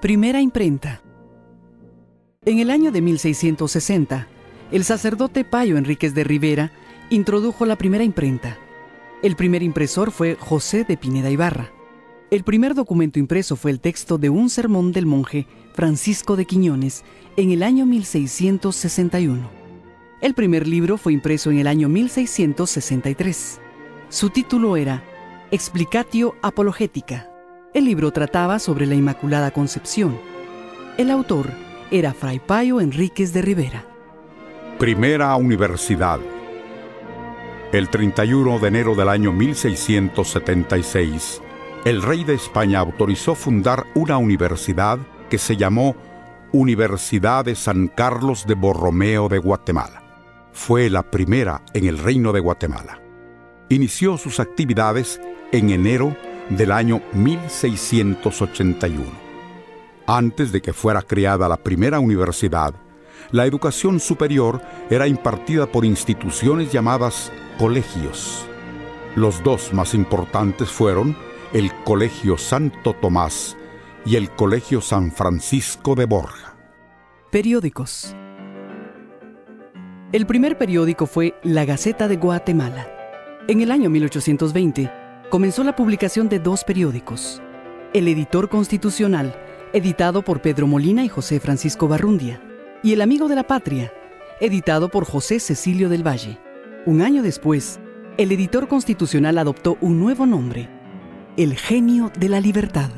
Primera imprenta. En el año de 1660, el sacerdote Payo Enríquez de Rivera introdujo la primera imprenta. El primer impresor fue José de Pineda Ibarra. El primer documento impreso fue el texto de un sermón del monje Francisco de Quiñones en el año 1661. El primer libro fue impreso en el año 1663. Su título era Explicatio Apologética. El libro trataba sobre la Inmaculada Concepción. El autor era Fray Payo Enríquez de Rivera. Primera Universidad. El 31 de enero del año 1676, el rey de España autorizó fundar una universidad que se llamó Universidad de San Carlos de Borromeo de Guatemala. Fue la primera en el reino de Guatemala. Inició sus actividades en enero del año 1681. Antes de que fuera creada la primera universidad, la educación superior era impartida por instituciones llamadas colegios. Los dos más importantes fueron el Colegio Santo Tomás y el Colegio San Francisco de Borja. Periódicos. El primer periódico fue La Gaceta de Guatemala. En el año 1820 comenzó la publicación de dos periódicos. El Editor Constitucional, editado por Pedro Molina y José Francisco Barrundia, y El Amigo de la Patria, editado por José Cecilio del Valle. Un año después, el Editor Constitucional adoptó un nuevo nombre, El Genio de la Libertad.